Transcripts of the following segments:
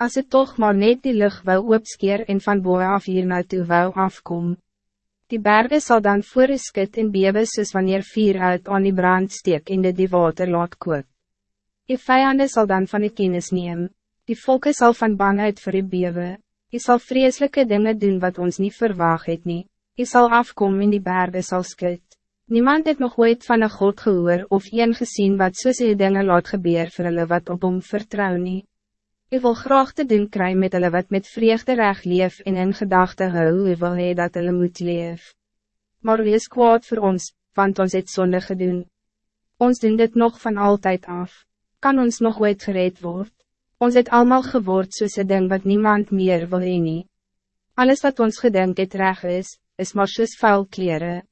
Als het toch maar net die lucht wou opskeer en van boe af hier naartoe wou afkom. Die bergen zal dan voor een skit en bewe soos wanneer vier uit aan die brand steek en dit die water laat kook. Die vijanden zal dan van die kennis neem, die volken zal van bang uit vir die bewe, die zal vreselijke dingen doen wat ons niet verwacht het nie, die zal afkomen in die bergen zal skit. Niemand het nog ooit van een God gehoor of een gezien wat soos die dinge laat gebeur vir hulle wat op hom vertrouw nie. Ik wil graag te doen kry met hulle wat met vreugde reg leef en in gedachte hou hoe wil hy dat hulle moet leef. Maar wees kwaad voor ons, want ons het zonde gedoen. Ons doen dit nog van altijd af. Kan ons nog ooit gereed word? Ons het allemaal geword soos een ding wat niemand meer wil heen nie. Alles wat ons gedenk het reg is, is maar soos vuil kleren.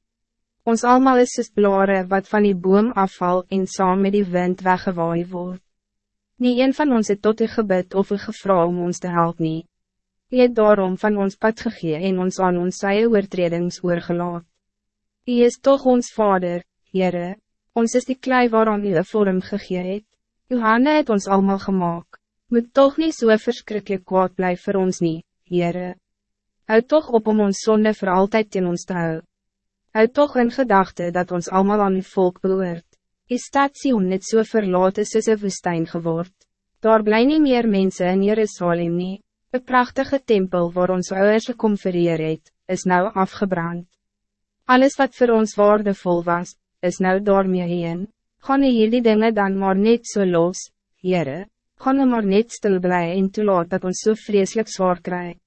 Ons allemaal is soos blare wat van die boom afval en saam met die wind weggewaai word. Nie een van ons het tot u gebid of u gevra om ons te helpen. nie. U het daarom van ons pad gegee en ons aan ons saie oortredings oorgelaat. U is toch ons vader, Heere, ons is die klei waaraan u een vorm gegee het. Uw handen het ons allemaal gemaakt. Moet toch niet zo so verschrikkelijk kwaad blijven voor ons niet, Heere. Houd toch op om ons zonde voor altijd in ons te houden. Hou toch in gedachte dat ons allemaal aan die volk behoort. Is stad Sion net so verlaat is soos een woestijn geword. Daar bly nie meer mensen in Jerusalem nie. Een prachtige tempel waar ons ouders gekom vereer het, is nou afgebrand. Alles wat voor ons waardevol was, is nou daarmee heen. Gaan nie hierdie dinge dan maar net so los, Heere, gaan nou maar net stil bly en toelaat dat ons so vreselijk zwaar krijgt.